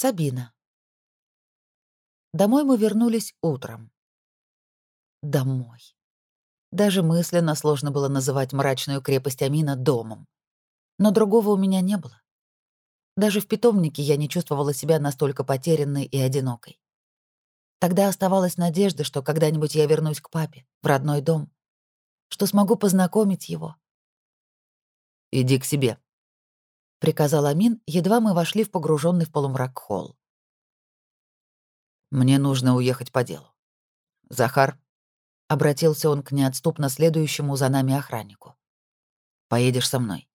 Сабина. Домой мы вернулись утром. Домой. Даже мысленно сложно было называть мрачную крепость Амина домом. Но другого у меня не было. Даже в питомнике я не чувствовала себя настолько потерянной и одинокой. Тогда оставалась надежда, что когда-нибудь я вернусь к папе, в родной дом, что смогу познакомить его. «Иди к себе», — приказал Амин, едва мы вошли в погруженный в полумрак холл. «Мне нужно уехать по делу. Захар», — обратился он к неотступно следующему за нами охраннику. «Поедешь со мной.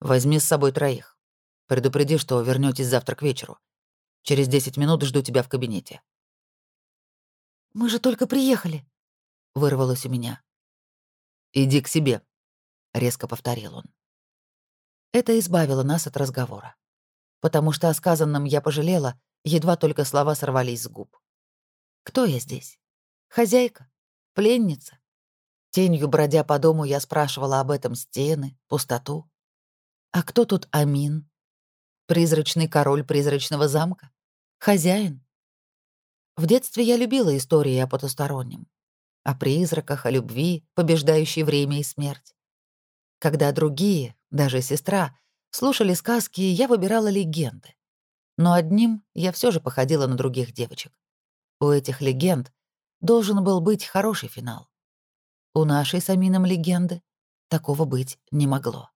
Возьми с собой троих. Предупреди, что вернётесь завтра к вечеру. Через 10 минут жду тебя в кабинете». «Мы же только приехали», — вырвалось у меня. «Иди к себе», — резко повторил он. Это избавило нас от разговора. Потому что о сказанном я пожалела, едва только слова сорвались с губ. Кто я здесь? Хозяйка? Пленница? Тенью бродя по дому, я спрашивала об этом стены, пустоту. А кто тут Амин? Призрачный король призрачного замка? Хозяин? В детстве я любила истории о потустороннем. О призраках, о любви, побеждающей время и смерть. Когда другие, даже сестра, слушали сказки, я выбирала легенды. Но одним я все же походила на других девочек. У этих легенд должен был быть хороший финал. У нашей с Амином легенды такого быть не могло.